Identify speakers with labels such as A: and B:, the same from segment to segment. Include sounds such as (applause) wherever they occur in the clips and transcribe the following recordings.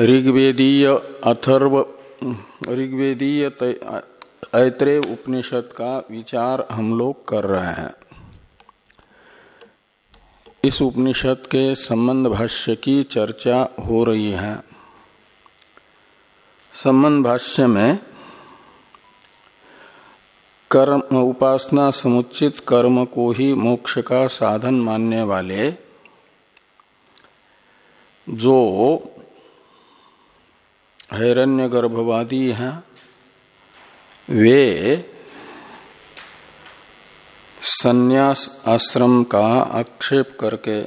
A: ऋग्वेदीय अथर्व, ऋग्वेदीय ऐत्रेय उपनिषद का विचार हम लोग कर रहे हैं। इस उपनिषद के संबंध भाष्य की चर्चा हो रही है। संबंध भाष्य में, कर्म, उपासना समुचित कर्म को ही मोक्ष का साधन मानने वाले, जो हैरण्य गर्भवादी हैं। वे संन्यास आश्रम का आक्षेप करके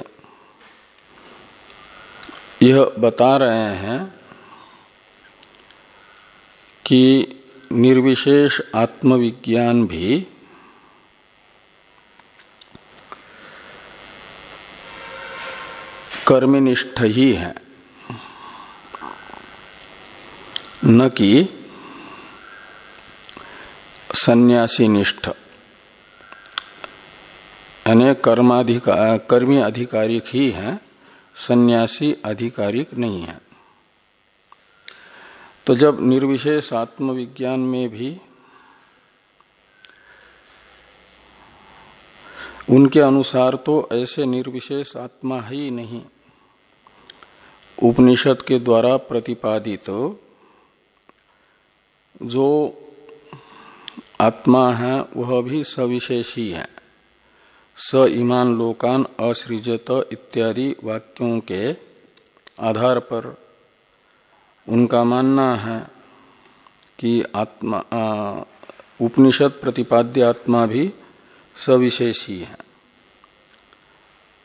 A: यह बता रहे हैं कि निर्विशेष आत्मविज्ञान भी कर्मनिष्ठ ही है। न कि सन्यासी निष्ठ यानी कर्माधिकार कर्मी आधिकारिक ही है, सन्यासी आधिकारिक नहीं है। तो जब निर्विशेष आत्मविज्ञान में भी उनके अनुसार तो ऐसे निर्विशेष आत्मा ही नहीं। उपनिषद के द्वारा प्रतिपादित तो जो आत्मा है, वह भी सविशेषी है। स ईमान लोकान असृजत इत्यादि वाक्यों के आधार पर उनका मानना है कि आत्मा उपनिषद प्रतिपाद्य आत्मा भी सविशेषी है।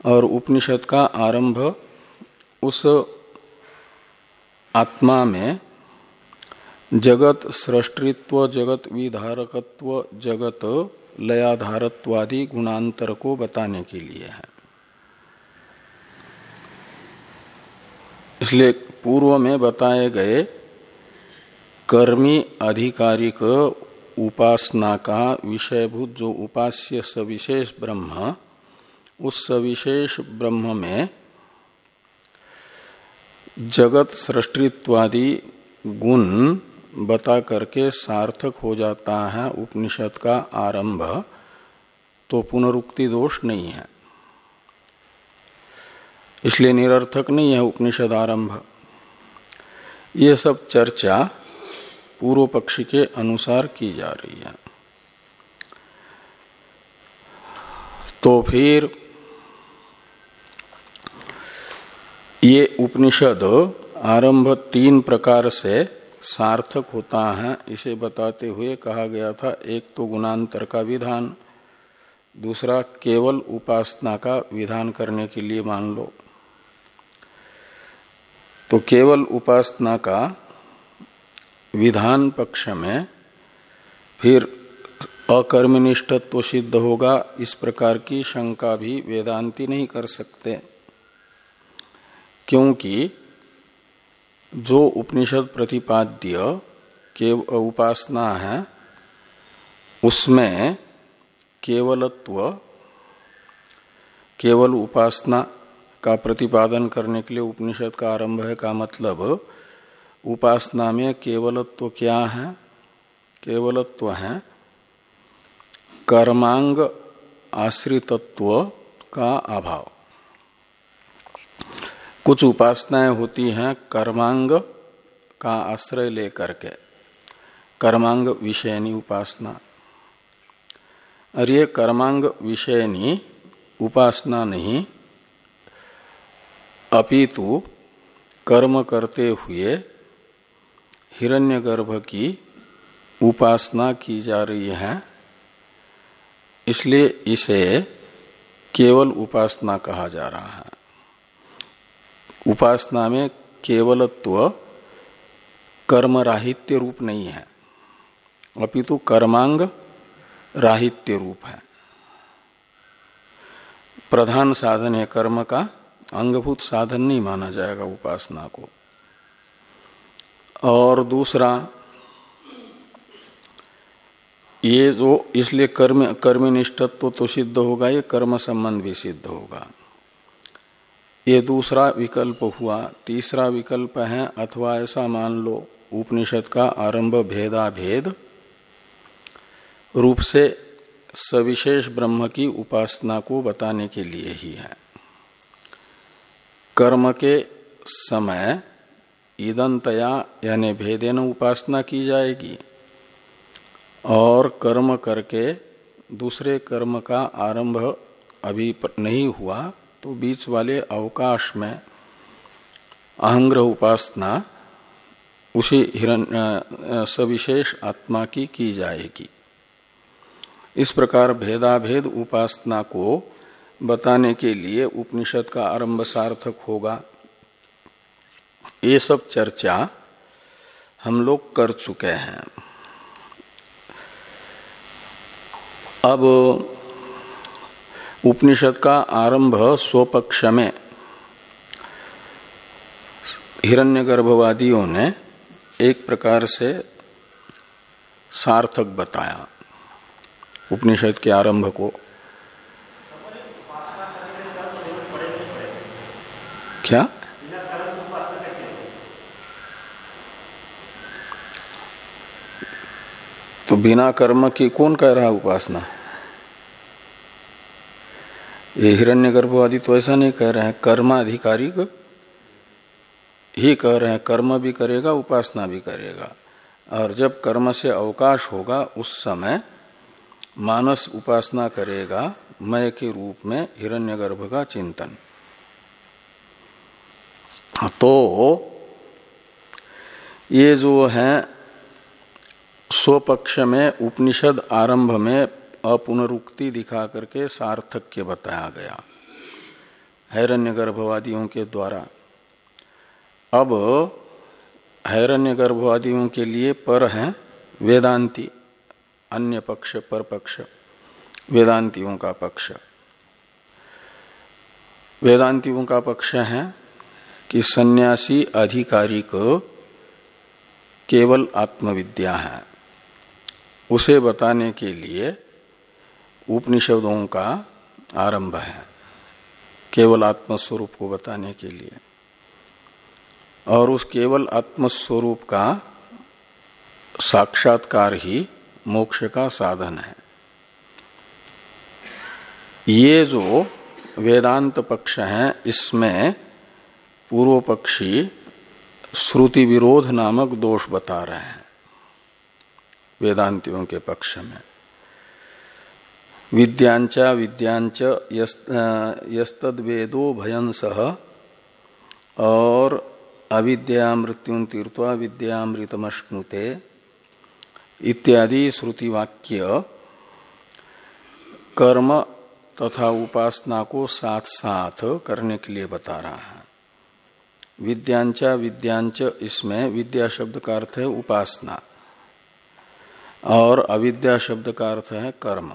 A: और उपनिषद का आरंभ उस आत्मा में जगत सृष्टित्व, जगत विधारकत्व, जगत लयाधारत्वादि गुणांतर को बताने के लिए है। इसलिए पूर्व में बताए गए कर्मी आधिकारिक उपासना का विषयभूत जो उपास्य सविशेष ब्रह्म, उस सविशेष ब्रह्म में जगत सृष्टित्वादि गुण बता करके सार्थक हो जाता है उपनिषद का आरंभ तो पुनरुक्ति दोष नहीं है। इसलिए निरर्थक नहीं है उपनिषद आरंभ। ये सब चर्चा पूर्व पक्षी के अनुसार की जा रही है। तो फिर ये उपनिषद आरंभ तीन प्रकार से सार्थक होता है, इसे बताते हुए कहा गया था, एक तो गुणांतर का विधान, दूसरा केवल उपासना का विधान करने के लिए मान लो। तो केवल उपासना का विधान पक्ष में फिर अकर्मनिष्ठत्व सिद्ध होगा, इस प्रकार की शंका भी वेदांती नहीं कर सकते, क्योंकि जो उपनिषद प्रतिपाद्य के उपासना है, उसमें केवलत्व, केवल उपासना का प्रतिपादन करने के लिए उपनिषद का आरंभ है का मतलब उपासना में केवलत्व क्या है? केवलत्व है कर्मांग आश्रितत्व का अभाव। कुछ उपासनाएँ होती हैं कर्मांग का आश्रय लेकर के। कर्मांग विषयनी उपासना। और ये कर्मांग विषयनी उपासना नहीं, अपितु कर्म करते हुए हिरण्यगर्भ की उपासना की जा रही है। इसलिए इसे केवल उपासना कहा जा रहा है। उपासना में केवलत्व कर्म राहित्य रूप नहीं है। अपितु कर्मांग राहित्य रूप है। प्रधान साधन है कर्म का, अंगभूत साधन नहीं माना जाएगा उपासना को। और दूसरा, ये जो इसलिए कर्म, कर्मनिष्ठत्व तो सिद्ध होगा, ये कर्म संबंध भी सिद्ध होगा। ये दूसरा विकल्प हुआ। तीसरा विकल्प है, अथवा ऐसा मान लो, उपनिषद का आरंभ भेदा भेद रूप से सविशेष ब्रह्म की उपासना को बताने के लिए ही है। कर्म के समय ईदंतया यानी भेदेन उपासना की जाएगी और कर्म करके दूसरे कर्म का आरंभ अभी नहीं हुआ। तो बीच वाले अवकाश में अहंग्रह उपासना उसी हिरण सविशेष आत्मा की की जाएगी। इस प्रकार भेदाभेद उपासना को बताने के लिए उपनिषद का आरंभ सार्थक होगा। ये सब चर्चा हम लोग कर चुके हैं। अब उपनिषद का आरंभ स्वपक्ष में हिरण्य गर्भवादियों ने एक प्रकार से सार्थक बताया उपनिषद के आरंभ को। क्या? तो बिना कर्म की कौन कह रहा है उपासना? ये हिरण्य गर्भवादी तो ऐसा नहीं कह रहे हैं। कर्माधिकारी ही कह रहे हैं, कर्म भी करेगा, उपासना भी करेगा। और जब कर्म से अवकाश होगा, उस समय मानस उपासना करेगा, मय के रूप में हिरण्यगर्भ का चिंतन। तो ये जो है, स्वपक्ष में, उपनिषद आरंभ में अपुनरुक्ति दिखा करके सार्थक्य बताया गया। हैरण्य गर्भवादियों के द्वारा। अब हैरण्य गर्भवादियों के लिए पर है वेदांती, अन्य पक्ष, पर पक्ष, वेदांतियों का पक्ष। वेदांतियों का पक्ष है कि सन्यासी अधिकारी को केवल आत्मविद्या है। उसे बताने के लिए उपनिषदों का आरंभ है, केवल आत्मस्वरूप को बताने के लिए। और उस केवल आत्मस्वरूप का साक्षात्कार ही मोक्ष का साधन है। ये जो वेदांत पक्ष है, इसमें पूर्व पक्षी श्रुति विरोध नामक दोष बता रहे हैं, वेदांतियों के पक्ष में। विद्यांचा, विद्यांच यस्तद वेदो भयंस और अविद्या मृत्यु तीर्थवा विद्यामृतमश्नुते। इत्यादि श्रुति वाक्य कर्म तथा उपासना को साथ साथ करने के लिए बता रहा है। विद्यांचा, विद्यांच, इसमें विद्या शब्द का अर्थ है उपासना। और अविद्या शब्द का अर्थ है कर्म।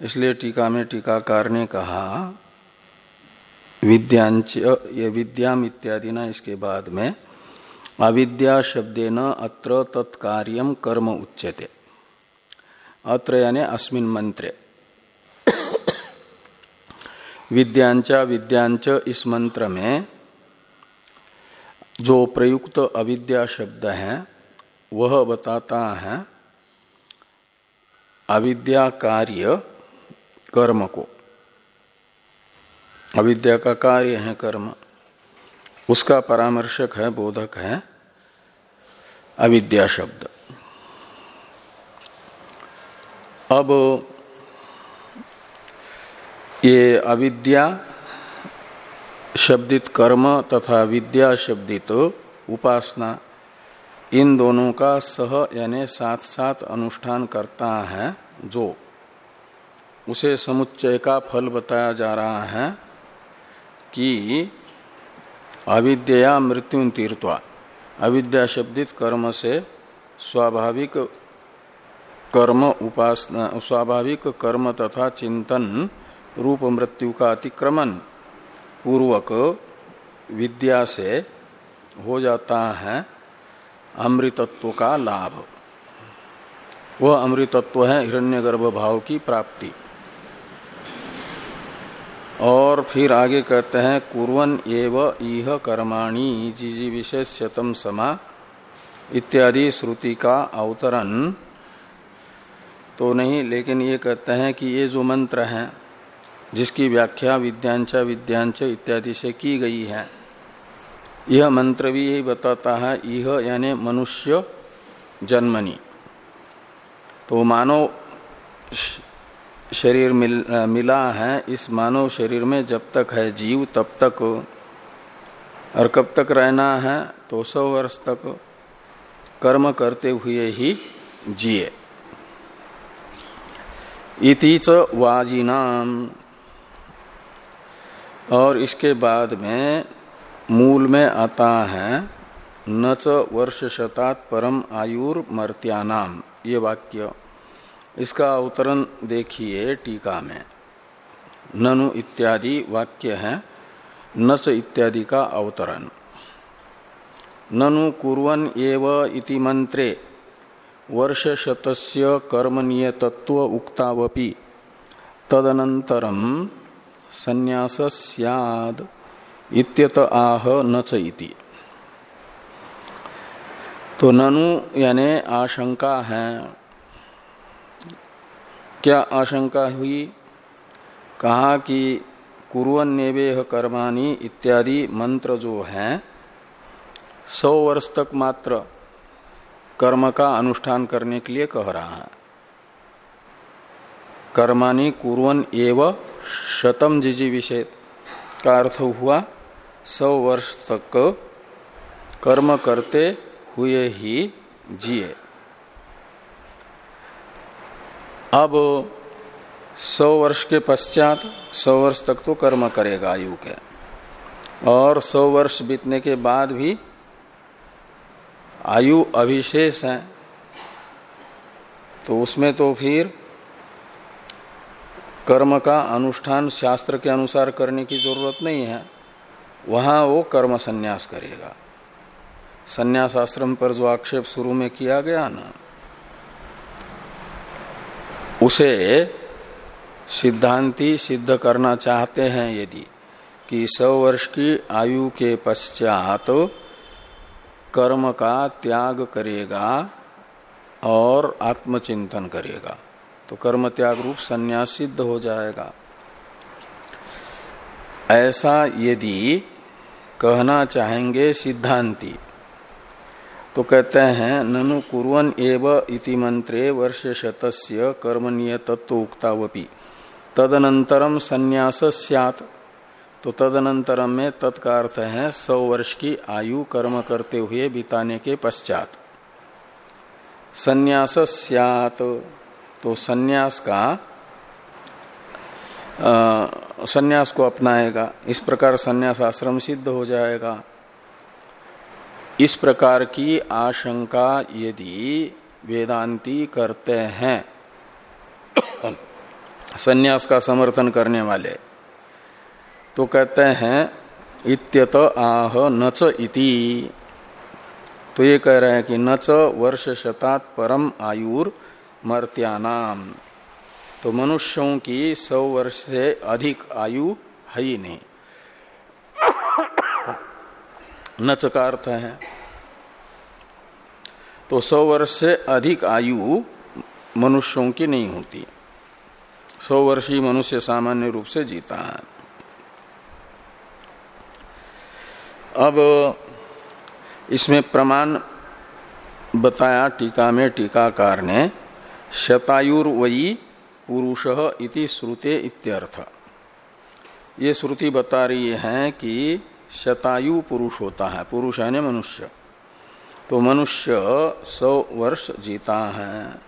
A: इसलिए टीका में टीकाकार ने कहा, विद्यांच ये विद्याम इत्यादि ना इसके बाद में, अविद्या शब्देन अत्र तत्कार्यम कर्म उच्यते। अत्र यानी अस्मिन मंत्रे। विद्यांचा, विद्यांच इस मंत्र में जो प्रयुक्त अविद्या शब्द है, वह बताता है, अविद्या कार्य कर्म को। अविद्या का कार्य है कर्म। उसका परामर्शक है, बोधक है, अविद्या शब्द। अब ये अविद्या शब्दित कर्म तथा विद्या शब्दित उपासना, इन दोनों का सह यानी साथ साथ अनुष्ठान करता है जो उसे समुच्चय का फल बताया जा रहा है कि अविद्या मृत्यु तीर्थवा अविद्या शब्दित कर्म से स्वाभाविक कर्म उपासना, स्वाभाविक कर्म तथा चिंतन रूप मृत्यु का अतिक्रमण पूर्वक विद्या से हो जाता है अमृतत्व का लाभ। वह अमृतत्व है हिरण्यगर्भ भाव की प्राप्ति। और फिर आगे कहते हैं कुरन एव इह कर्माणी जीजी विशेषतम समा, इत्यादि श्रुति का अवतरण। तो नहीं, लेकिन ये कहते हैं कि ये जो मंत्र हैं, जिसकी व्याख्या विद्यांच विद्यांच इत्यादि से की गई है, यह मंत्र भी यही बताता है यह यानी मनुष्य जन्मनी। तो मानव शरीर मिल, मिला है इस मानव शरीर में जब तक है जीव तब तक और कब तक रहना है तो सौ वर्ष तक कर्म करते हुए ही जिए। इति च वाजिनाम। और इसके बाद में मूल में आता है न च वर्ष शतात परम आयुर मर्त्यानाम ये वाक्य इसका अवतरण देखिए टीका में। ननु इत्यादि वाक्य है नच इत्यादि का अवतरण। ननु कुरन एव इति मंत्रे वर्ष शतस्य कर्मणीय तत्व उक्तावपि। तदनंतरम संन्यास सियाद इत्यत आह न इति। तो ननु यानी आशंका है। क्या आशंका हुई? कहा कि कुरन नेवेह कर्माणी इत्यादि मंत्र जो है, सौ वर्ष तक मात्र कर्म का अनुष्ठान करने के लिए कह रहा है। कर्माणी कुरन एव शतम जिजी विषय का अर्थ हुआ, सौ वर्ष तक कर्म करते हुए ही जिए अब सौ वर्ष के पश्चात सौ वर्ष तक तो कर्म करेगा आयु के। और सौ वर्ष बीतने के बाद भी आयु अभिशेष है। तो उसमें तो फिर कर्म का अनुष्ठान शास्त्र के अनुसार करने की ज़रूरत नहीं है। वहाँ वो कर्म संन्यास करेगा। संन्यास आश्रम पर जो आक्षेप शुरू में किया गया ना उसे सिद्धांति सिद्ध करना चाहते हैं यदि कि सौ वर्ष की आयु के पश्चात तो कर्म का त्याग करेगा और आत्मचिंतन करेगा तो कर्म त्याग रूप संन्यास सिद्ध हो जाएगा। ऐसा यदि कहना चाहेंगे सिद्धांति तो कहते हैं, ननु कुरन एव इति मंत्रे वर्ष शतस्य कर्मणीय तत्व उक्तावपि तदनंतरम संन्यास सियात। तो तदनंतरम में तत्का अर्थ है, सौ वर्ष की आयु कर्म करते हुए बिताने के पश्चात। संन्यास तो संन्यास का संन्यास को अपनाएगा। इस प्रकार संन्यास आश्रम सिद्ध हो जाएगा। इस प्रकार की आशंका यदि वेदांती करते हैं, संन्यास का समर्थन करने वाले तो कहते हैं, इत्यत आह नच इति। तो ये कह रहे हैं कि नच वर्ष शतात परम आयुर मर्त्यानाम। तो मनुष्यों की सौ वर्ष से अधिक आयु है ही नहीं। नच का अर्थ है। तो सौ वर्ष से अधिक आयु मनुष्यों की नहीं होती। सौ वर्षीय मनुष्य सामान्य रूप से जीता है। अब इसमें प्रमाण बताया टीका में टीकाकार ने शतायुर्वयी पुरुष इति श्रुते इत्यर्थ। ये श्रुति बता रही है कि शतायु पुरुष होता है। पुरुष है मनुष्य। तो मनुष्य सौ वर्ष जीता है।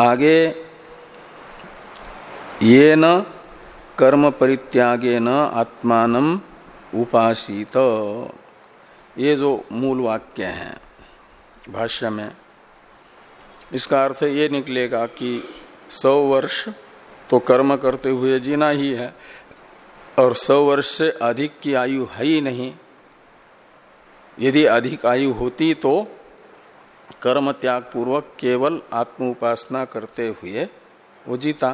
A: आगे ये न कर्म परित्यागे न आत्मान उपासित। ये जो मूल वाक्य है भाष्य में, इसका अर्थ ये निकलेगा कि सौ वर्ष तो कर्म करते हुए जीना ही है। और सौ वर्ष से अधिक की आयु है ही नहीं। यदि अधिक आयु होती तो कर्म त्याग पूर्वक केवल आत्म उपासना करते हुए वो जीता।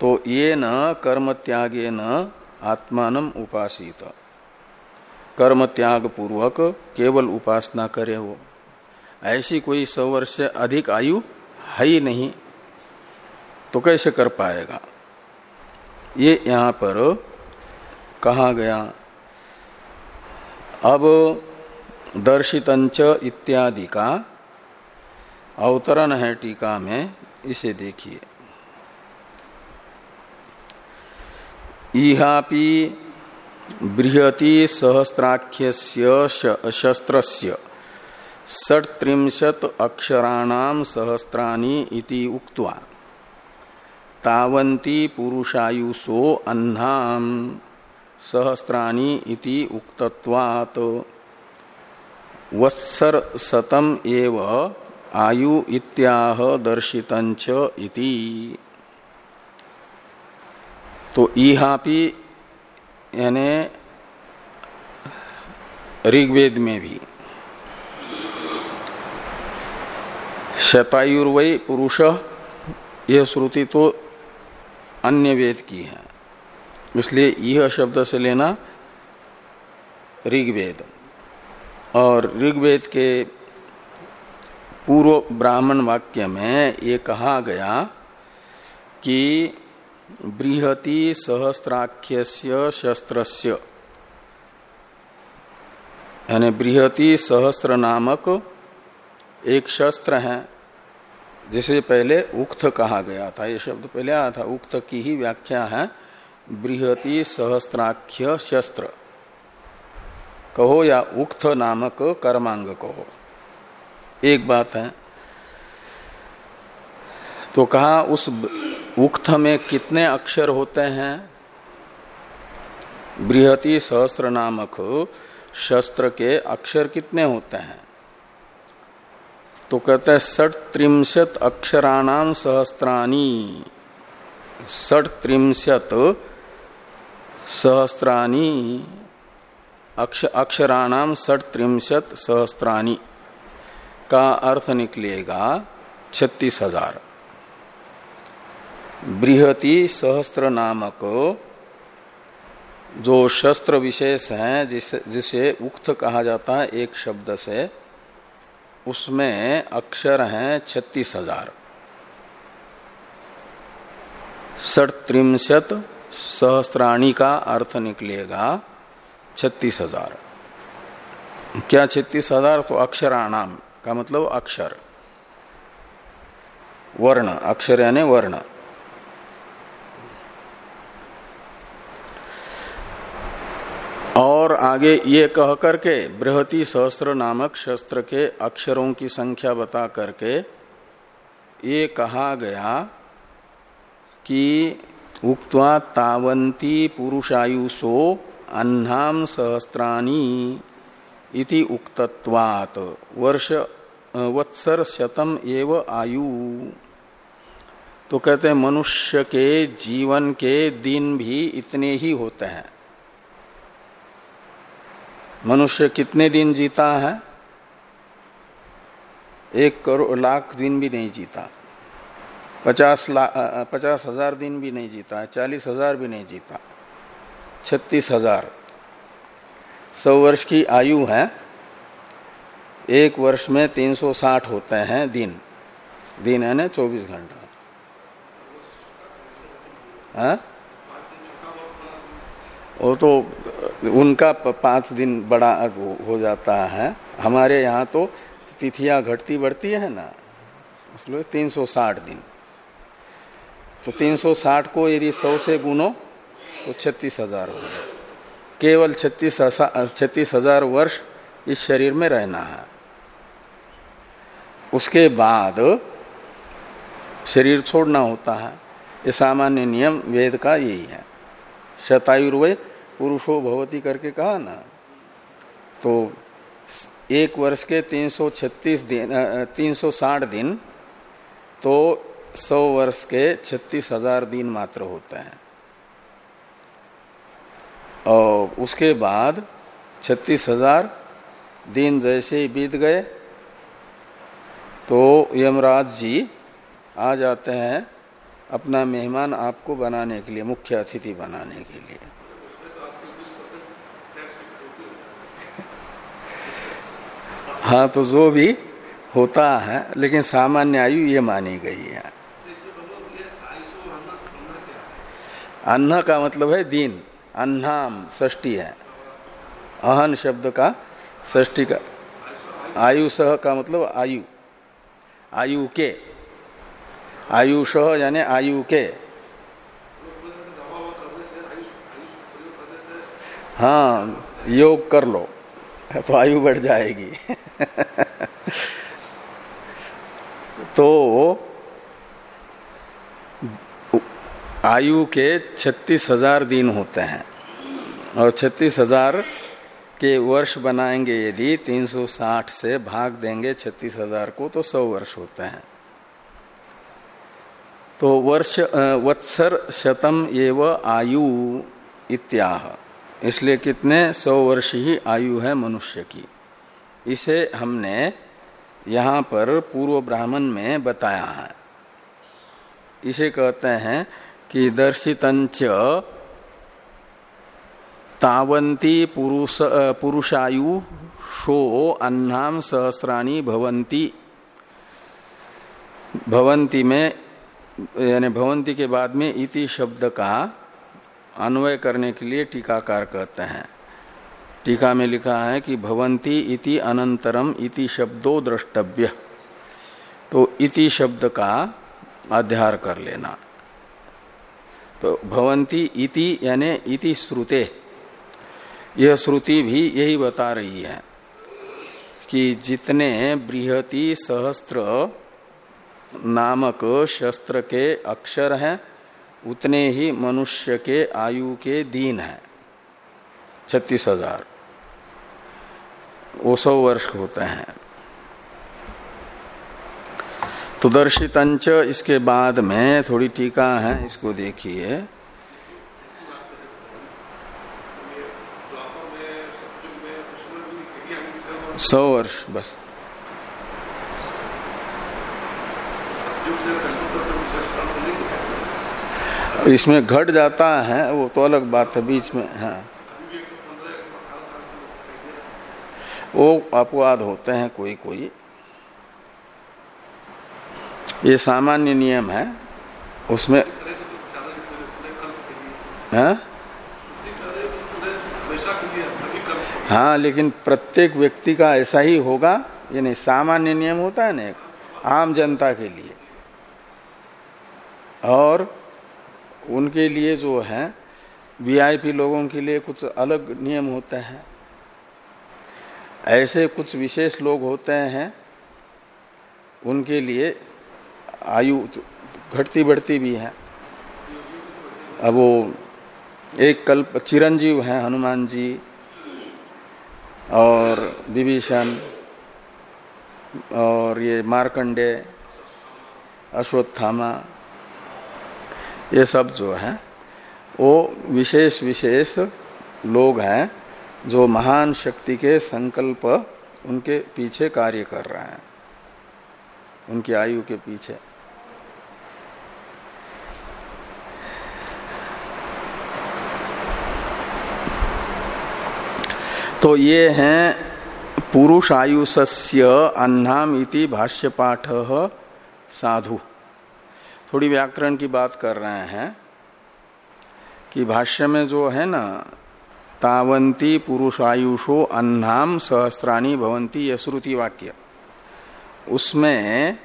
A: तो ये न कर्म त्यागे न आत्मान उपासित। कर्म त्याग पूर्वक केवल उपासना करे वो। ऐसी कोई सौ वर्ष से अधिक आयु है ही नहीं तो कैसे कर पाएगा? ये यहाँ पर कहा गया, अब दर्शितंच इत्यादि का अवतरण है टीका में, इसे देखिए। इहापि बृहति सहस्राख्य शस्त्रस्य षट्रिंशत अक्षराणाम सहस्राणी इति उक्त्वा। तावंती पुरुषायुषो अन्नाम सहस्राणी इति उक्तत्वात्। वत्सर शतम एव आयु इत्याह दर्शितंच इति। तो इहापि यानी ऋग्वेद में भी। शतायुर्वय पुरुष, यह श्रुति तो अन्य वेद की है। इसलिए यह शब्द से लेना ऋग्वेद। और ऋग्वेद के पूर्व ब्राह्मण वाक्य में ये कहा गया कि बृहति सहस्त्राख्य शस्त्रस्य। यानी बृहति सहस्त्र नामक एक शस्त्र है। जिसे पहले उक्त कहा गया था, ये शब्द पहले आया था, उक्त की ही व्याख्या है, बृहति सहस्त्राख्य शस्त्र। कहो या उक्त नामक कर्मांग कहो। एक बात है तो कहा उस उक्त में कितने अक्षर होते हैं? बृहति सहस्त्र नामक शस्त्र के अक्षर कितने होते हैं? तो कहते हैं षट त्रिमशत अक्षराणाम सहस्त्राणी षट त्रिमशत सहस्त्राणी अक्ष, अक्षराणाम षट त्रिमशत सहस्त्राणी का अर्थ निकलेगा छत्तीस हज़ार। बृहति सहस्त्र नामक जो शस्त्र विशेष है जिसे जिसे उक्त कहा जाता है एक शब्द से उसमें अक्षर हैं छत्तीस हज़ार। सड़त्रिमशत सहस्त्राणी का अर्थ निकलेगा छत्तीस हज़ार। क्या छत्तीस हज़ार? तो अक्षराणाम का मतलब अक्षर। वर्ण, अक्षर यानी वर्ण। और आगे ये कह करके बृहति सहस्त्र नामक शस्त्र के अक्षरों की संख्या बता करके ये कहा गया कि उक्त्वा तावंती पुरुषायुषो अन्नाम सहस्त्राणी इति उक्तत्वात्। वर्ष वत्सर शतम एव आयु। तो कहते हैं, मनुष्य के, जीवन के दिन भी इतने ही होते हैं। मनुष्य कितने दिन जीता है? एक करोड़, लाख दिन भी नहीं जीता। पचास लाख पचास हज़ार दिन भी नहीं जीता है, चालीस हज़ार भी नहीं जीता। छत्तीस हज़ार। सौ वर्ष की आयु है। एक वर्ष में तीन सौ साठ होते हैं दिन। दिन है ना चौबीस घंटा। हाँ? वो तो उनका पाँच दिन बड़ा हो जाता है। हमारे यहाँ तो तिथियाँ घटती बढ़ती है ना, इसलिए तीन सौ साठ दिन। तो तीन सौ साठ को यदि सौ से गुनो तो छत्तीस हज़ार हो गए केवल छत्तीस छत्तीस हज़ार वर्ष इस शरीर में रहना है। उसके बाद शरीर छोड़ना होता है। ये सामान्य नियम वेद का यही है। शतायुर्वय पुरुषो भवती करके कहा ना। तो एक वर्ष के 336 दिन तीन सौ साठ दिन तो सौ वर्ष के छत्तीस हज़ार दिन मात्र होते हैं। और उसके बाद छत्तीस हज़ार दिन जैसे ही बीत गए तो यमराज जी आ जाते हैं अपना मेहमान आपको बनाने के लिए, मुख्य अतिथि बनाने के लिए। हाँ तो जो भी होता है, लेकिन सामान्य आयु ये मानी गई है। अन्न का मतलब है दिन। अन्नाम ष्टी है। अहन शब्द का ष्टी का आयु सह का मतलब आयु। आयु के। आयु आयुष यानी आयु के। हाँ योग कर लो। तो आयु बढ़ जाएगी। तो आयु के छत्तीस हज़ार दिन होते हैं और छत्तीस हज़ार के वर्ष बनाएँगे यदि 360 से भाग देंगे, छत्तीस हज़ार को तो सौ वर्ष होते हैं। तो वर्ष वत्सर शतम एव आयु इत्याह। इसलिए कितने सौ वर्ष ही आयु है मनुष्य की। इसे हमने यहाँ पर पूर्व ब्राह्मण में बताया है। इसे कहते हैं कि दर्शितंच तावंती पुरुष पुरुषायु शो अन्नाम सहस्राणी भवंती। भवंती में, यानी भवंती के बाद में इति शब्द का अन्वय करने के लिए टीकाकार कहते हैं। टीका में लिखा है कि भवंती इति अनंतरम इति शब्दो द्रष्टव्य। तो इति शब्द का अध्यार कर लेना। तो भवंती इति यानी इति श्रुते। यह श्रुति भी यही बता रही है कि जितने बृहति सहस्त्र नामक शस्त्र के अक्षर हैं उतने ही मनुष्य के आयु के दिन है। छत्तीस हज़ार। वो सौ वर्ष होते हैं। तो दर्शितंच इसके बाद में थोड़ी टीका है, इसको देखिए। सौ वर्ष, बस। इसमें घट जाता है, वो तो अलग बात है बीच में, है। वो अपवाद होते हैं कोई कोई। ये सामान्य नियम है, उसमें, है? हाँ लेकिन प्रत्येक व्यक्ति का ऐसा ही होगा, ये नहीं, सामान्य नियम होता है ना आम जनता के लिए। और उनके लिए जो है वीआईपी लोगों के लिए कुछ अलग नियम होते हैं। ऐसे कुछ विशेष लोग होते हैं, उनके लिए आयु घटती बढ़ती भी है। अब वो एक कल्प, चिरंजीव है हनुमान जी और विभीषण और ये मार्कंडे अश्वत्थामा ये सब जो है, वो विशेष विशेष लोग हैं जो महान शक्ति के संकल्प उनके पीछे कार्य कर रहे हैं। उनकी आयु के पीछे। तो ये हैं पुरुष आयुष्य अन्नाम इति भाष्य पाठ साधु। थोड़ी व्याकरण की बात कर रहे हैं कि भाष्य में जो है ना, तावंती पुरुषायुषो अन्नाम सहस्त्राणी भवंती यह श्रुति वाक्य। उसमें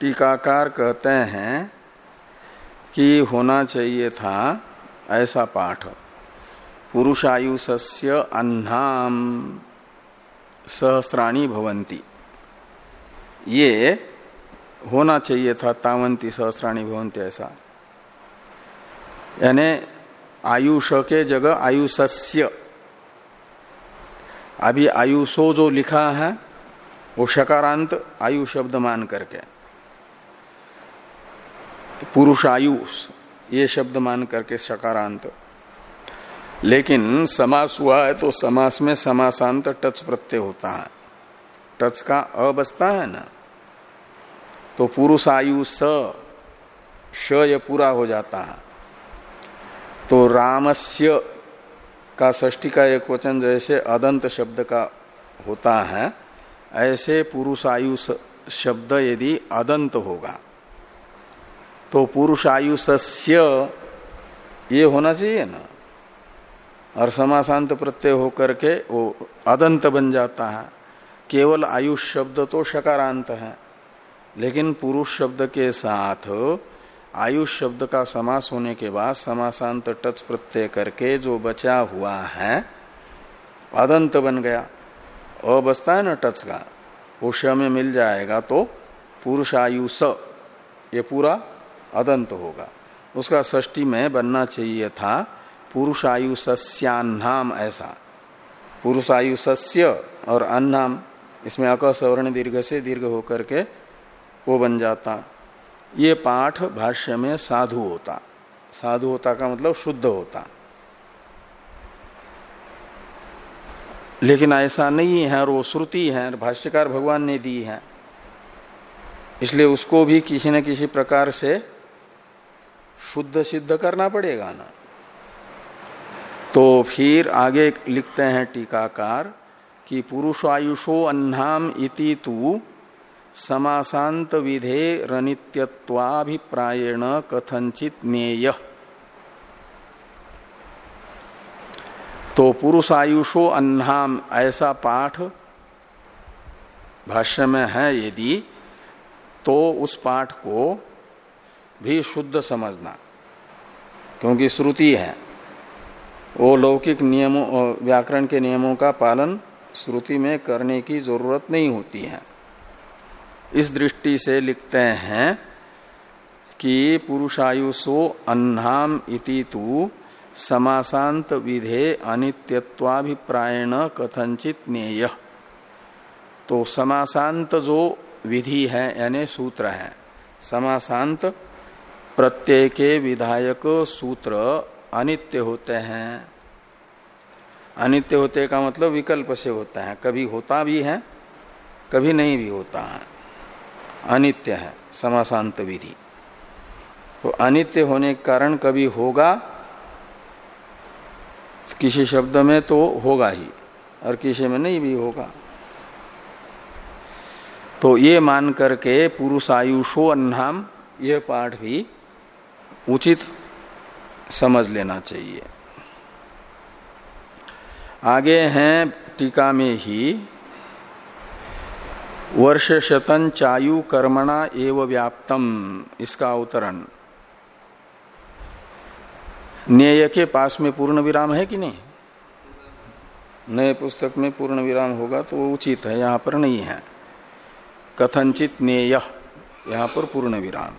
A: टीकाकार कहते हैं कि होना चाहिए था ऐसा पाठ। पुरुषायुष्य अन्नाम सहस्त्राणी भवंती। ये होना चाहिए था, तावंती सहस्राणी भवंती ऐसा। यानी आयुष के जगह आयुष्य अभी आयुषो जो लिखा है, वो शकारांत आयु शब्द मान करके। पुरुष आयुष, ये शब्द मान करके शकारांत। लेकिन समास हुआ है तो समास में समासांत टच प्रत्यय होता है। टच का अ बसता है ना। तो पुरुष आयु स, श ये पूरा हो जाता है। तो रामस्य का ष्टी का एक वचन जैसे अदंत शब्द का होता है, ऐसे पुरुषायुष शब्द यदि अदंत होगा तो पुरुषायुष्य ये होना चाहिए ना? और समासांत प्रत्यय होकर के वो अदंत बन जाता है। केवल आयुष शब्द तो शकारांत है। लेकिन पुरुष शब्द के साथ आयुष शब्द का समास होने के बाद समासांत टच प्रत्यय करके जो बचा हुआ है, अदंत बन गया। अ बसता है ना टच का? वो श में मिल जाएगा तो पुरुष आयुष, ये पूरा अदंत होगा। उसका षष्टी में बनना चाहिए था, पुरुष आयुष्यान्नाम ऐसा। पुरुष आयुष्य और अन्नाम, इसमें अकसवर्ण दीर्घ से दीर्घ होकर के वो बन जाता। ये पाठ भाष्य में साधु होता। साधु होता का मतलब शुद्ध होता। लेकिन ऐसा नहीं है और वो श्रुति है, भाष्यकार भगवान ने दी है। इसलिए उसको भी किसी न किसी प्रकार से शुद्ध सिद्ध करना पड़ेगा ना। तो फिर आगे लिखते हैं टीकाकार कि पुरुषायुषो अन्नाम इति तु समासांत विधे रनित्यत्वाभिप्रायण कथनचित नेय। तो पुरुषायुषो अन्नाम ऐसा पाठ भाष्य में है यदि तो उस पाठ को भी शुद्ध समझना, क्योंकि श्रुति है। वो लौकिक नियमों, व्याकरण के नियमों का पालन श्रुति में करने की ज़रूरत नहीं होती है। इस दृष्टि से लिखते हैं कि पुरुषायुषो अन्नाम इति तु समासांत विधे अनित्यत्वाभिप्रायण कथनचित नेय तो समासांत जो विधि है, यानी सूत्र है, समासांत प्रत्यय के विधायक सूत्र अनित्य होते हैं। अनित्य होते का मतलब विकल्प से होता है, कभी होता भी है, कभी नहीं भी होता है। अनित्य है, समासांत विधि। तो अनित्य होने के कारण कभी होगा, किसी शब्द में तो होगा ही, और किसी में नहीं भी होगा। तो ये मान करके पुरुष आयुषो अन्नाम यह पाठ भी उचित समझ लेना चाहिए। आगे हैं टीका में ही वर्ष शतन चायु कर्मणा एव व्याप्तम। इसका अवतरण। न्याय के पास में पूर्ण विराम है कि नहीं? नए पुस्तक में पूर्ण विराम होगा तो वो उचित है, यहाँ पर नहीं है। कथनचित नेय, यहाँ पर पूर्ण विराम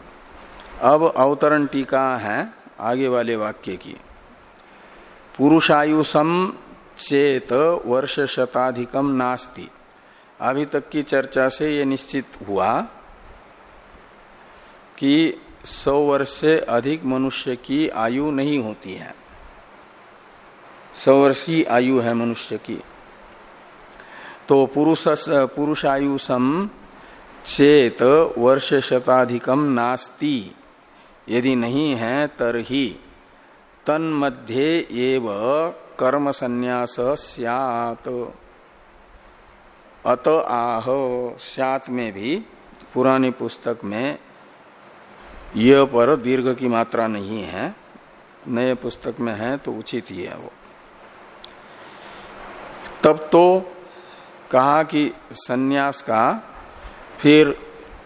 A: अब अवतरण टीका है आगे वाले वाक्य की। पुरुषायुषम चेत वर्ष शताधिकम नास्ति। अभी तक की चर्चा से ये निश्चित हुआ कि सौ वर्ष से अधिक मनुष्य की आयु नहीं होती है। सौ वर्ष की आयु है मनुष्य की। तो पुरुष, पुरुषायु सम चेत वर्ष शताधिकम नास्ति। यदि नहीं है तरही तन्मध्ये एव कर्म संन्यास सियात। अत आह सात में भी पुरानी पुस्तक में यह पर दीर्घ की मात्रा नहीं है। नए पुस्तक में है तो उचित ही है वो। तब तो कहा कि सन्यास का फिर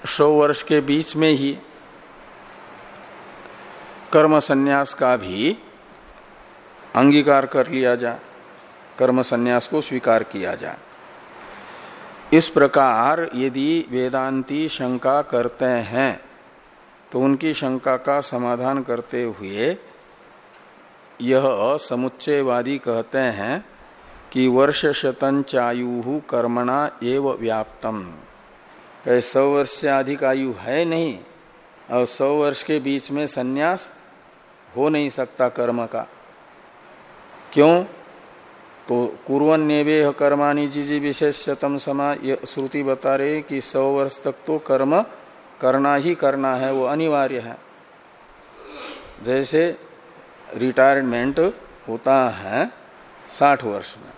A: सौ वर्ष के बीच में ही कर्म सन्यास का भी अंगीकार कर लिया जाए कर्म सन्यास को स्वीकार किया जाए इस प्रकार यदि वेदांती शंका करते हैं तो उनकी शंका का समाधान करते हुए यह समुच्चयवादी कहते हैं कि वर्ष शतन चायु कर्मणा एव व्याप्तम। सौ वर्ष से अधिक आयु है नहीं, और सौ वर्ष के बीच में सन्यास हो नहीं सकता कर्म का। क्यों? तो नेवे कर्माणी जी विशेषतम समा श्रुति बता रहे कि सौ वर्ष तक तो कर्म करना ही करना है, वो अनिवार्य है। जैसे रिटायरमेंट होता है साठ वर्ष में।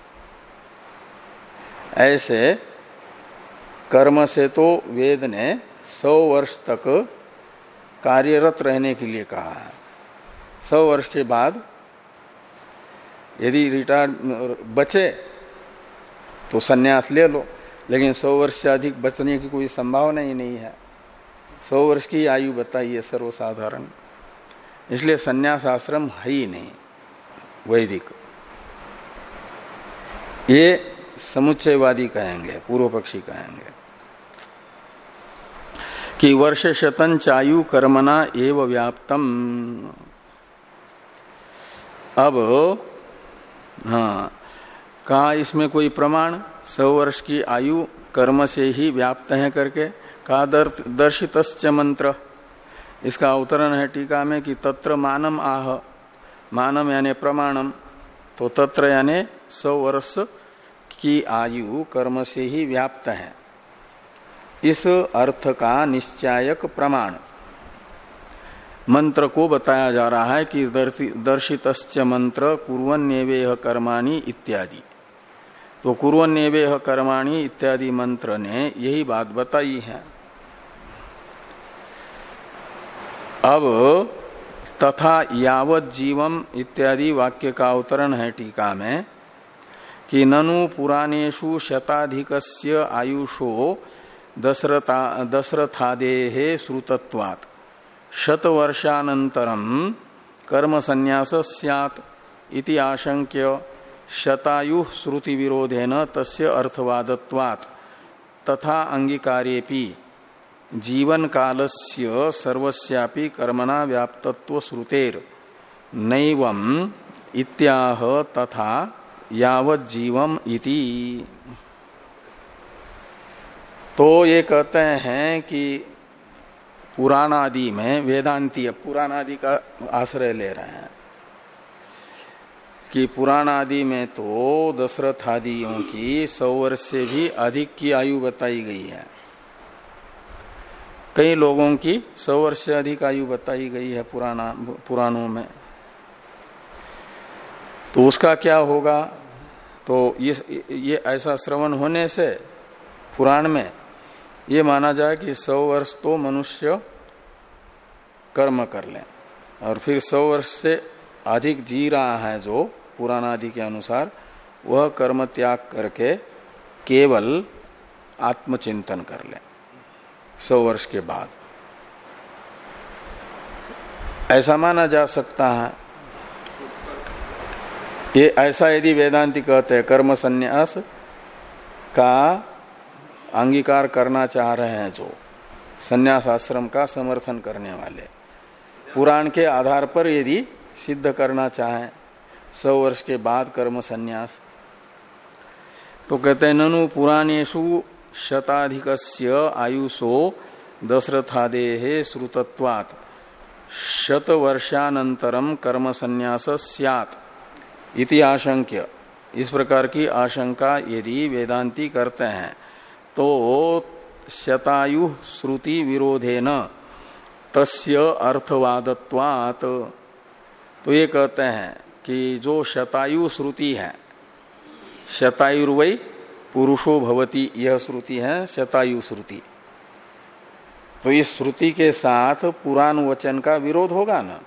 A: ऐसे कर्म से तो वेद ने सौ वर्ष तक कार्यरत रहने के लिए कहा है। सौ वर्ष के बाद यदि रिटायर, बचे तो सन्यास ले लो, लेकिन सौ वर्ष से अधिक बचने की कोई संभावना ही नहीं है। सौ वर्ष की आयु बताइए सर्वसाधारण। इसलिए सन्यास आश्रम है ही नहीं, वैदिक। ये समुच्चयवादी कहेंगे, पूर्व पक्षी कहेंगे, कि वर्ष शतन चायु कर्मना एवं व्याप्तम। अब हाँ। कहा, इसमें कोई प्रमाण? सौ वर्ष की आयु कर्म से ही व्याप्त है करके। कहा दर्शित मंत्र। इसका अवतरण है टीका में कि तत्र मानम आह। मानम यानी प्रमाणम। तो तत्र यानी सौ वर्ष की आयु कर्म से ही व्याप्त है। इस अर्थ का निश्चायक प्रमाण। मंत्र को बताया जा रहा है कि दर्शित मंत्र कुरन्यवेह कर्माणी इत्यादि। तो कुरन्यवेह कर्माणी इत्यादि मंत्र ने यही बात बताई है। अब तथा यावत जीवम इत्यादि वाक्य का अवतरण है टीका में कि ननु पुराणेशु शताधिक आयुषो दशरथा, दशरथादे श्रुतत्वात्। शतवर्षानंतरम कर्म संन्यास सैत इति आशंक्य शतायु श्रुति विरोधेन तस्य अर्थवादत्वात्, तथा अंगीकारेपि जीवन कालस्य सर्वस्यापि कर्मणा व्याप्तत्व श्रुतेर नैवम इत्याह तथा यावत जीवम इति। तो ये कहते हैं कि पुराणादि में वेदांतीय पुराणादि का आश्रय ले रहे हैं कि पुराणादि में तो दशरथ आदियों की सौ वर्ष से भी अधिक की आयु बताई गई है। कई लोगों की सौ वर्ष से अधिक आयु बताई गई है पुराना, पुराणों में। तो उसका क्या होगा? तो ये ये ऐसा श्रवण होने से पुराण में ये माना जाए कि सौ वर्ष तो मनुष्य कर्म कर ले। और फिर सौ वर्ष से अधिक जी रहा है जो पुराणादि के अनुसार, वह कर्म त्याग करके केवल आत्मचिंतन कर ले सौ वर्ष के बाद। ऐसा माना जा सकता है। ये ऐसा यदि वेदांति कहते हैं, कर्म संन्यास का अंगीकार करना चाह रहे हैं जो संन्यास आश्रम का समर्थन करने वाले। पुराण के आधार पर यदि सिद्ध करना चाहें, सौ वर्ष के बाद कर्म संन्यास। तो कहते हैं, ननु पुराणेशु शताधिक आयुषो दशरथादे श्रुतत्वात्। शत वर्षानंतरम कर्म संन्यास सियात। इति आशंक्य। इस प्रकार की आशंका यदि वेदांती करते हैं तो शतायु श्रुति विरोधे न तस्य अर्थवादत्वात। तो ये कहते हैं कि जो शतायु श्रुति है शतायुर्वई पुरुषो भवती, यह श्रुति है शतायु श्रुति। तो इस श्रुति के साथ पुराण वचन का विरोध होगा ना?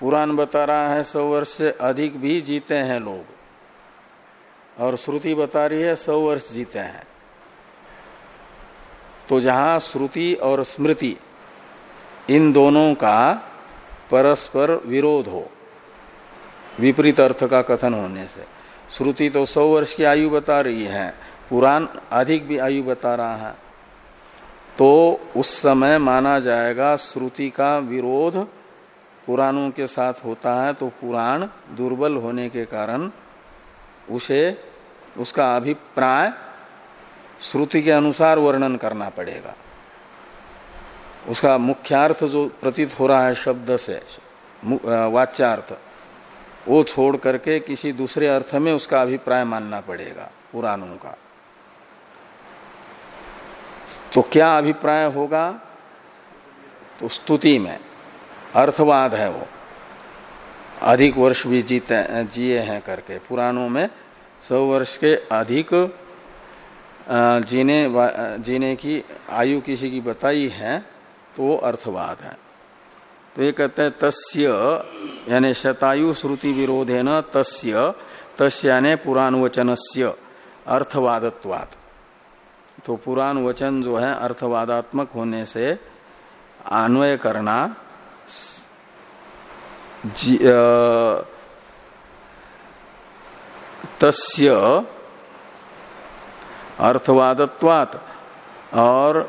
A: पुराण बता रहा है सौ वर्ष से अधिक भी जीते हैं लोग। और श्रुति बता रही है, सौ वर्ष जीते हैं। तो जहाँ श्रुति और स्मृति, इन दोनों का परस्पर विरोध हो, विपरीत अर्थ का कथन होने से। श्रुति तो सौ वर्ष की आयु बता रही है, पुराण अधिक भी आयु बता रहा है। तो उस समय माना जाएगा, श्रुति का विरोध पुराणों के साथ होता है तो पुराण दुर्बल होने के कारण उसे उसका अभिप्राय श्रुति के अनुसार वर्णन करना पड़ेगा। उसका मुख्यार्थ जो प्रतीत हो रहा है शब्द से वाच्यार्थ, वो छोड़ करके किसी दूसरे अर्थ में उसका अभिप्राय मानना पड़ेगा, पुराणों का। तो क्या अभिप्राय होगा? तो स्तुति में। अर्थवाद है वो। अधिक वर्ष भी जीते, जिए हैं करके, पुराणों में सौ वर्ष के अधिक जीने जीने की आयु किसी की बताई है तो वो अर्थवाद है। तो ये कहते हैं, तस्य, यानी शतायु श्रुति विरोधे न तस्य तस्य यानी पुराण वचनस्य अर्थवादत्वात्। तो पुराण वचन जो है, अर्थवादात्मक होने से अन्वय करना तस्य अर्थवादत्वात। और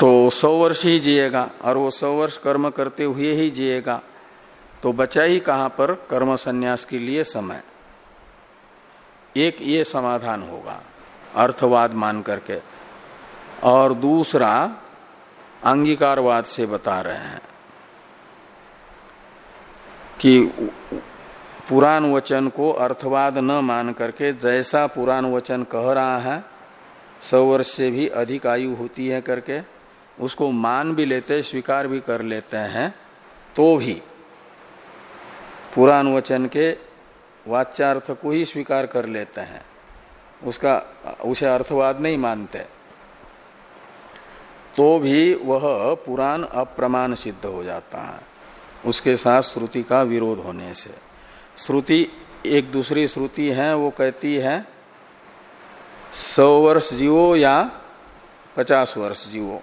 A: तो सौ वर्ष ही जिएगा, और वो सौ वर्ष कर्म करते हुए ही जिएगा। तो बचा ही कहाँ पर? कर्म संन्यास के लिए समय। एक ये समाधान होगा, अर्थवाद मान करके। और दूसरा, अंगीकारवाद से बता रहे हैं कि पुराण वचन को अर्थवाद न मान करके जैसा पुराण वचन कह रहा है, सौ वर्ष से भी अधिक आयु होती है करके, उसको मान भी लेते, स्वीकार भी कर लेते हैं तो भी पुराण वचन के वाच्यार्थ को ही स्वीकार कर लेते हैं। उसका, उसे अर्थवाद नहीं मानते। तो भी वह पुराण अप्रमाण सिद्ध हो जाता है। उसके साथ श्रुति का विरोध होने से। श्रुति, एक दूसरी श्रुति है, वो कहती है, सौ वर्ष जीवो या पचास वर्ष जीवो?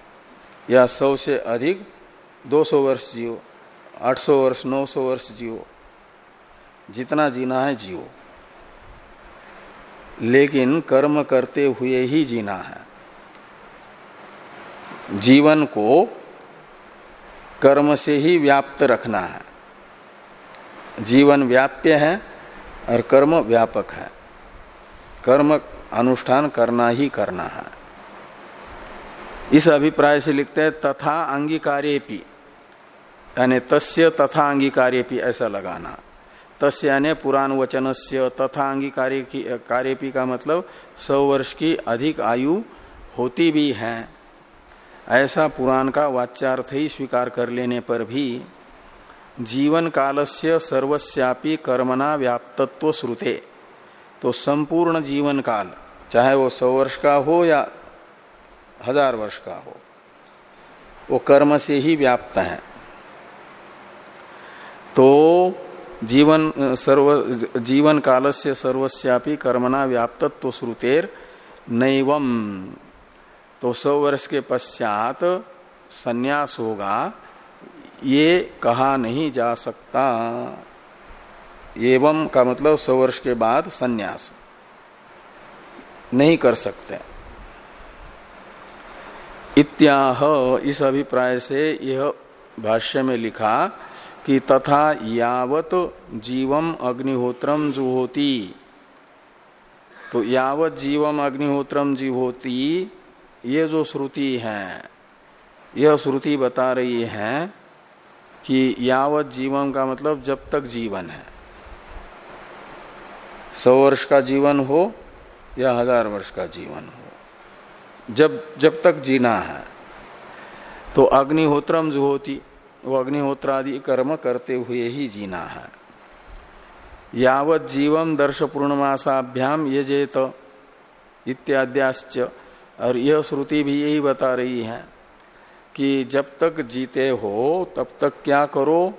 A: या सौ से अधिक दो सौ वर्ष जियो आठ सौ वर्ष, नौ सौ वर्ष जियो जितना जीना है जियो लेकिन कर्म करते हुए ही जीना है। जीवन को कर्म से ही व्याप्त रखना है। जीवन व्याप्य है और कर्म व्यापक है। कर्म अनुष्ठान करना ही करना है। इस अभिप्राय से लिखते हैं, तथा अंगीकारेपी। यानी तस्य तथा अंगीकारेपी ऐसा लगाना। तस्य यानी पुराण वचन से तथा अंगीकार्य कार्यपी का मतलब सौ वर्ष की अधिक आयु होती भी है। ऐसा पुराण का वाच्यार्थ ही स्वीकार कर लेने पर भी जीवन कालस्य सर्वस्यापी कर्मणा व्याप्तत्व श्रुते तो संपूर्ण जीवन काल चाहे वो सौ वर्ष का हो या हज़ार वर्ष का हो, वो कर्म से ही व्याप्त है। तो जीवन, सर्व जीवन काल से सर्वस्यापी कर्मणा व्याप्तत्व श्रुतेर नैवम। तो सौ वर्ष के पश्चात संन्यास होगा ये कहा नहीं जा सकता। एवं का मतलब सौ वर्ष के बाद संन्यास। नहीं कर सकते। इत्याह, इस अभिप्राय से यह भाष्य में लिखा कि तथा यावत जीवम अग्निहोत्रम जुहोती। तो यावत जीवम अग्निहोत्रम जीवोती ये जो श्रुति है, यह श्रुति बता रही है कि यावत जीवन का मतलब जब तक जीवन है। सौ वर्ष का जीवन हो या हज़ार वर्ष का जीवन हो। जब जब तक जीना है। तो अग्निहोत्रम जो होती, वो अग्निहोत्र आदि कर्म करते हुए ही जीना है। यावत जीवम दर्श पूर्णमासाभ्याम ये जेत इत्याद्याश्च। और यह श्रुति भी यही बता रही है कि जब तक जीते हो, तब तक क्या करो